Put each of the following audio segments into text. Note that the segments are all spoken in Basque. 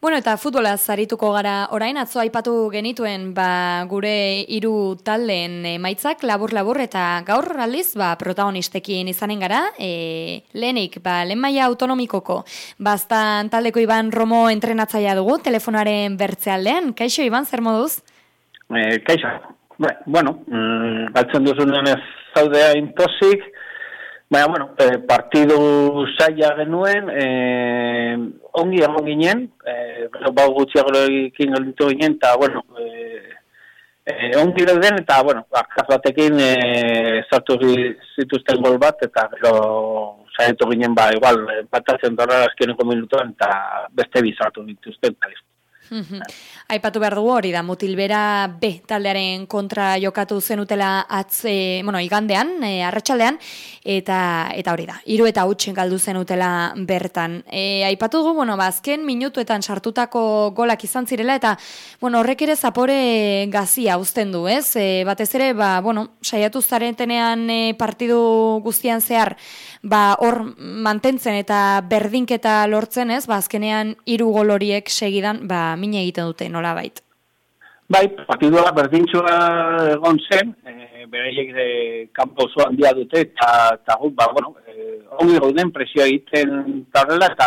Bueno, eta futbola zarituko gara orain atzo aipatu genituen ba, gure hiru taldeen emaitzak labur-labur eta gaur aldiz ba, protagonistekin izanen gara. E, lehenik, ba, lehen maia autonomikoko, bastan taldeko Iban Romo entrenatzaia dugu, telefonaren bertzealdean. Kaixo, Iban, zer moduz? E, kaixo, bueno, mm, galtzen duzunen ez zaudea intozik, Baina, bueno, eh, partidu saia genuen, eh, ongi egon ginen, eh, bau gutxiago ekin gelditu ginen, eta, bueno, eh, eh, ongi den, eta, bueno, arkaz batekin eh, sartu zituzten gol bat, eta gero saietu ginen, ba, igual, batatzen dara azkeneko minutuan, eta beste bizartu dituzten, eta Aipatu behar dugu hori da, mutilbera B taldearen kontra jokatu zenutela atze, bueno, igandean, e, arratsaldean eta eta hori da, hiru eta huts galdu zenutela bertan. E, aipatu dugu, bueno, bazken ba, minutuetan sartutako golak izan zirela, eta, bueno, horrek ere zapore gazia uzten du, ez? E, batez ere, ba, bueno, saiatu zaretenean e, partidu guztian zehar, ba, hor mantentzen eta berdinketa lortzen, ez? Ba, azkenean hiru gol horiek segidan, ba, mine egiten dute nola bait. Bai, partidua berdintxua egon zen, e, bereiek de kampo oso handia dute, eta, eta gut, ba, bueno, e, ongi gauden presioa egiten tarrela, eta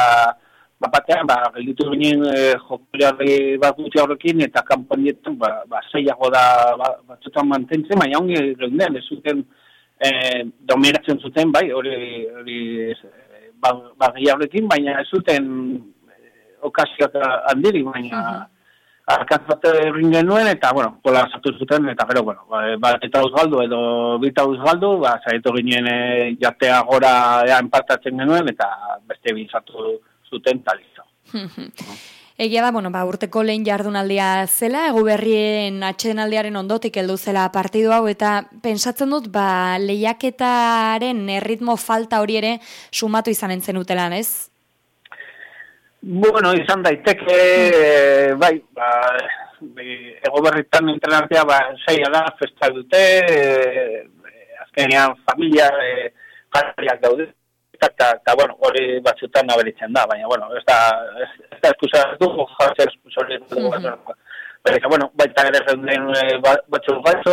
ba, batean, ba, gelditu ginen e, jokulearri bat gutxi horrekin, eta kampo handietan, ba, ba, zeiago da ba, batzutan mantentzen, baina ongi gauden, ez zuten e, dominatzen zuten, bai, hori, hori ba, ba, baina ez zuten okazioak handirik, baina uh -huh. Arkazat egin genuen, eta, bueno, pola sartu zuten, eta gero, bueno, ba, ba eta uzgaldu, edo bita uzgaldu, ba, zaitu ginen e, jatea gora ea empatatzen genuen, eta beste bintzatu zuten talizo. Egia da, bueno, ba, urteko lehen jardunaldia zela, egu berrien atxedenaldiaren ondotik heldu zela partidu hau, eta pensatzen dut, ba, lehiaketaren erritmo falta hori ere sumatu izan entzen utelan, ez? Bueno, izan daiteke, e, bai, ba, ego berritan entrenatzea, ba, zeia da, festa dute, e, azkenean familia, e, jarriak daude, eta, eta, bueno, hori batzutan naberitzen da, baina, bueno, ez da, ez, da eskusa du, jarri eskusa du, Pero bueno, baita ere zenden batzuk batzu,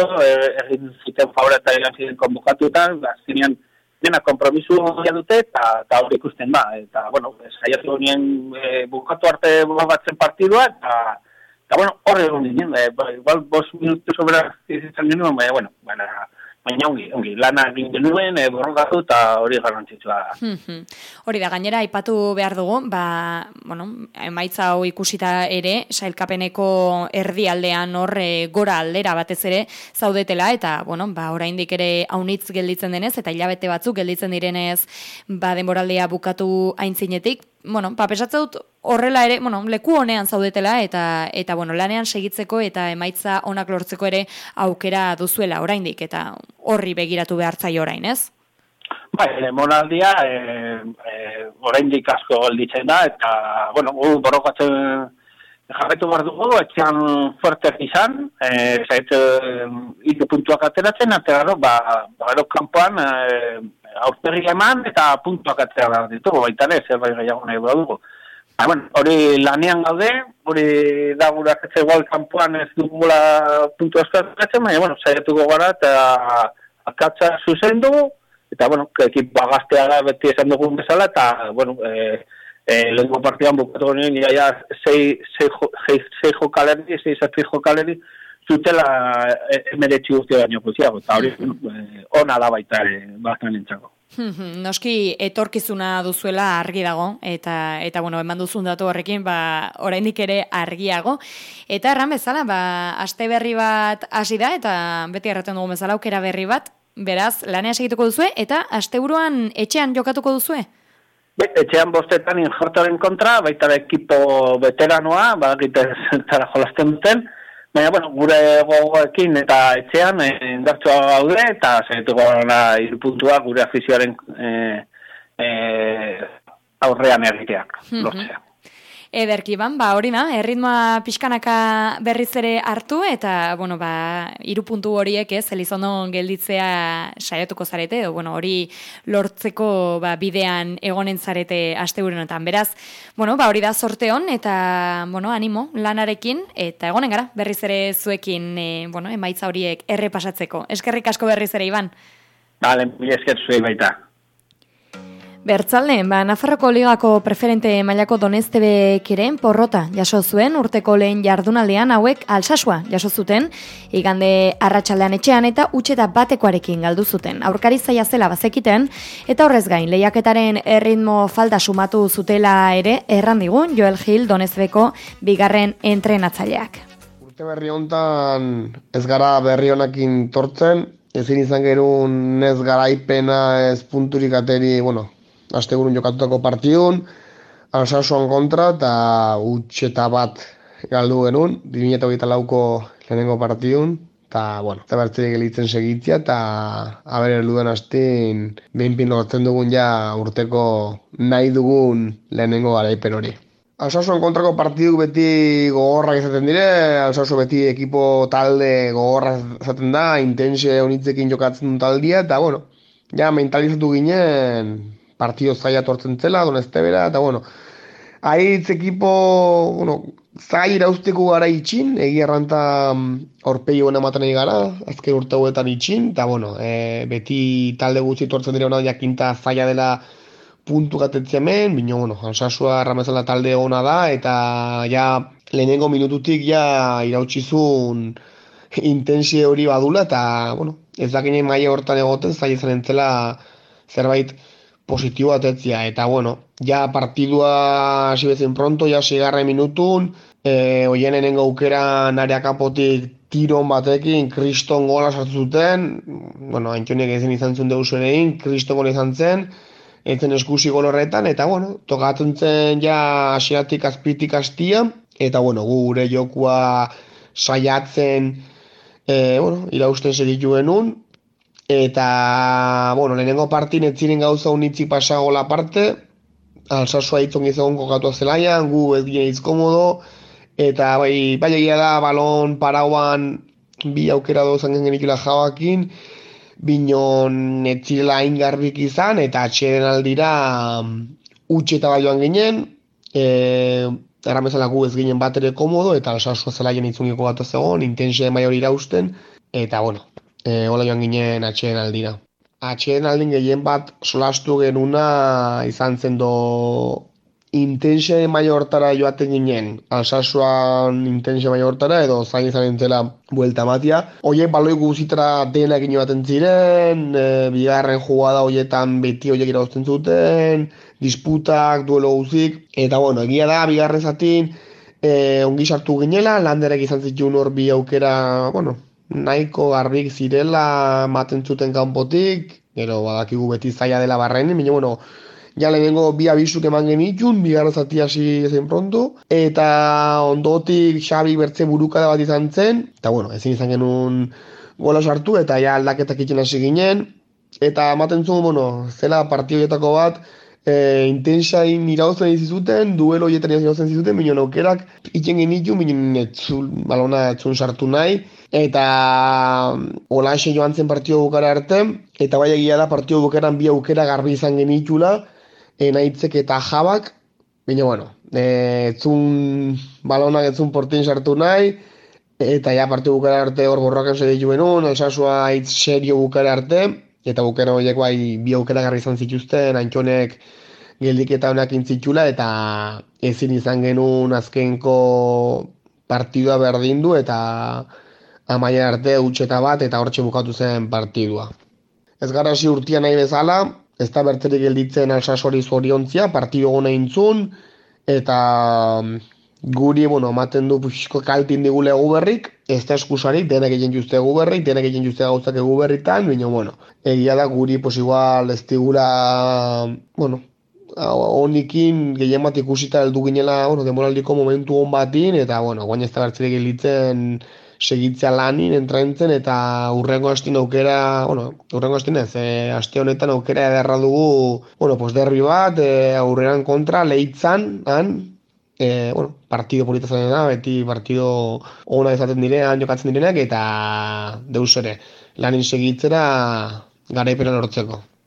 egin zuten favore eta egin ziren konbukatutan, azkenean, dena kompromisu ja dute eta ta hori ikusten da. Eta bueno saiatu honien e, bukatu arte batzen partidua eta eta bueno horre egon ginen e, igual 5 minutu sobra izan genuen baina bueno baina baina ongi, ongi, lana egin genuen, e, borrokatu eta hori garrantzitsua da. hori da, gainera, aipatu behar dugu, ba, bueno, emaitza hau ikusita ere, sailkapeneko erdialdean hor e, gora aldera batez ere zaudetela, eta, bueno, ba, oraindik ere haunitz gelditzen denez, eta hilabete batzuk gelditzen direnez, ba, denboraldea bukatu aintzinetik, bueno, ba, dut horrela ere, bueno, leku honean zaudetela eta eta bueno, lanean segitzeko eta emaitza onak lortzeko ere aukera duzuela oraindik eta horri begiratu behartzai orain, ez? Bai, monaldia eh eh oraindik asko gelditzen da eta bueno, gu borrokatzen jarretu behar dugu, etxean fuerte izan, eh zait puntuak ateratzen, eta gero, ba, ba kanpoan eh aurpegi eman eta puntuak atzera behar ditugu, baita ere, zer bai gehiago nahi dugu. Ba, bueno, hori lanean gaude, hori da gura ketze igual kanpoan ez dugula puntu eskatzen, baina, bueno, saiatuko gara eta akatza zuzen dugu, eta, bueno, ekipa gaztea da beti esan dugun bezala, eta, bueno, e, e, lehenko partidan bukatu ginen, ja, ja, zei, zei, zei, zei jokaleri, zei zazpi jokaleri, zutela emeretzi guztia baino guztiago, eta hori eh, ona da baita e, bastan entzako. Noski etorkizuna duzuela argi dago, eta, eta bueno, eman duzun datu horrekin, ba, oraindik ere argiago. Eta erran bezala, ba, aste berri bat hasi da, eta beti erraten dugu bezala, aukera berri bat, beraz, lanea segituko duzue, eta asteburuan etxean jokatuko duzue? etxean bostetan injortoren kontra, baita ekipo veteranoa, ba, jolasten duten, Baina, bueno, gure gogoekin eta etxean e, indartsua gaude eta zaituko gara irupuntua gure afizioaren e, e, aurrean egiteak, mm -hmm. Ederki ban, ba, hori da, erritmoa pixkanaka berriz ere hartu, eta, bueno, ba, irupuntu horiek ez, elizondo gelditzea saiatuko zarete, edo, bueno, hori lortzeko ba, bidean egonen zarete aste Beraz, bueno, ba, hori da sorte hon, eta, bueno, animo, lanarekin, eta egonen gara, berriz ere zuekin, e, bueno, emaitza horiek errepasatzeko. Eskerrik asko berriz ere, Iban. Bale, esker zuei baita. Bertzalde, ba, Nafarroko ligako preferente mailako doneztebe kiren porrota jaso zuen urteko lehen jardunaldean hauek alsasua jaso zuten, igande arratsaldean etxean eta utxeta batekoarekin galdu zuten. Aurkari zaila zela bazekiten, eta horrez gain, lehiaketaren erritmo falda sumatu zutela ere, errandigun Joel Gil donezbeko bigarren entrenatzaileak. Urte berri hontan ez gara berri honakin tortzen, ezin izan gerun ez garaipena ez punturik ateri, bueno, astegurun jokatutako partidun, alsasuan kontra, eta utxeta bat galdu genuen, 2008 lauko lehenengo partidun, eta, bueno, eta bertzerik gelitzen segitzia, eta haber erluden hastin, behin pin dugun ja urteko nahi dugun lehenengo garaipen hori. Alsasuan kontrako partidu beti gogorrak izaten dire, Alsasu beti ekipo talde gogorra izaten da, intense honitzekin jokatzen dut taldia, eta, bueno, ja mentalizatu ginen, partido zaila tortzen zela, donezte bera, eta bueno, haitz ekipo, bueno, zai irauzteko gara itxin, egi erranta horpegi mm, ematen egin gara, azken urte guetan itxin, eta bueno, e, beti talde gutxi tortzen dira hona jakinta zaila dela puntu gatetzea men, bino, bueno, ansasua ramezala talde ona da, eta ja lehenengo minututik ja irautzizun intensie hori badula, eta, bueno, ez dakinen maia hortan egoten, zaila zen entzela zerbait positibo atetzia, eta bueno, ja partidua hasi bezen pronto, ja segarre minutun, e, oien enengo aukera narea kapotik tiron batekin, kriston gola sartu zuten, bueno, haintxonek ezin izan zuen deusuen egin, kriston gola izan zen, entzen eskusi gol horretan, eta bueno, tokatzen zen ja asiatik azpitik astia, eta bueno, gure jokua saiatzen, e, bueno, irausten segitu un, Eta, bueno, lehenengo partin ez ziren gauza unitzi pasago la parte, alsasua hitzon gizagon kokatu azelaian, gu ez gine izkomodo, eta bai, bai egia da, balon parauan bi aukera dozan gen genikula jabakin, binon ez zirela ingarbik izan, eta atxeren aldira utxe eta baioan ginen, e, erramezala gu ez ginen bat ere komodo, eta alsasua zelaian itzungiko bat zegoen, intensia bai hori irausten, eta bueno, e, hola joan ginen atxeen aldira. Atxeen aldin gehien bat solastu genuna izan zen do intense maiortara joaten ginen, alsasuan intense maiortara edo zain izan entzela buelta matia. Oie baloi guzitara dena egin baten ziren, e, bigarren jugada hoietan beti hoiek irauzten zuten, disputak, duelo guzik, eta bueno, egia da, bigarren zatin, e, ongi sartu ginela, landerek izan zituen hor bi aukera, bueno, nahiko garbik zirela maten zuten kanpotik, gero badakigu beti zaila dela barren, baina bueno, ja lehenengo bi abizuk eman genitun, bi zati hasi ezen pronto, eta ondotik Xabi bertze buruka bat izan zen, eta bueno, ezin izan genuen gola sartu, eta ja aldaketak itxen hasi ginen, eta ematen zuen, bueno, zela partioietako bat, e, intensain irauzen izizuten, duelo horietan irauzen izizuten, minon aukerak, itxen genitu, minon etzun, balona etzun sartu nahi, eta hola esen joan zen partio bukara arte, eta bai egia da partio bukaran bi aukera garbi izan genitula, enaitzek eta jabak, baina bueno, e, etzun balonak etzun portin sartu nahi, eta ja partio bukara arte hor borrokan zede joen un, elsasua aitz serio bukara arte, eta bukera horiek bai bi aukera garbi izan zituzten, antxonek, geldik eta honak intzitxula, eta ezin izan genuen azkenko partidua berdindu, eta amaia arte utxeta bat, eta hortxe bukatu zen partidua. Ez gara hasi urtia nahi bezala, ez da bertzerik gelditzen alsasori zoriontzia, partidu gona intzun, eta mm, guri, bueno, ematen du puxko kaltin digule egu berrik, ez da eskusarik, denak egin juzte egu berrik, denak egin juzte gauzak egu berritan, baina, bueno, egia da guri, pues igual, ez digula, bueno, honikin gehien bat ikusita heldu ginela, bueno, demoraldiko momentu hon batin, eta, bueno, guain ez da bertzerik gelitzen segitzea lanin, entraintzen, eta urrengo hastin aukera, bueno, urrengo hastin ez, e, aste honetan aukera ederra dugu, bueno, pues derbi bat, e, aurreran kontra, lehitzan, han, e, bueno, partido polita da, beti partido ona izaten direan jokatzen direnak, eta deus ere, lanin segitzera garaipena lortzeko.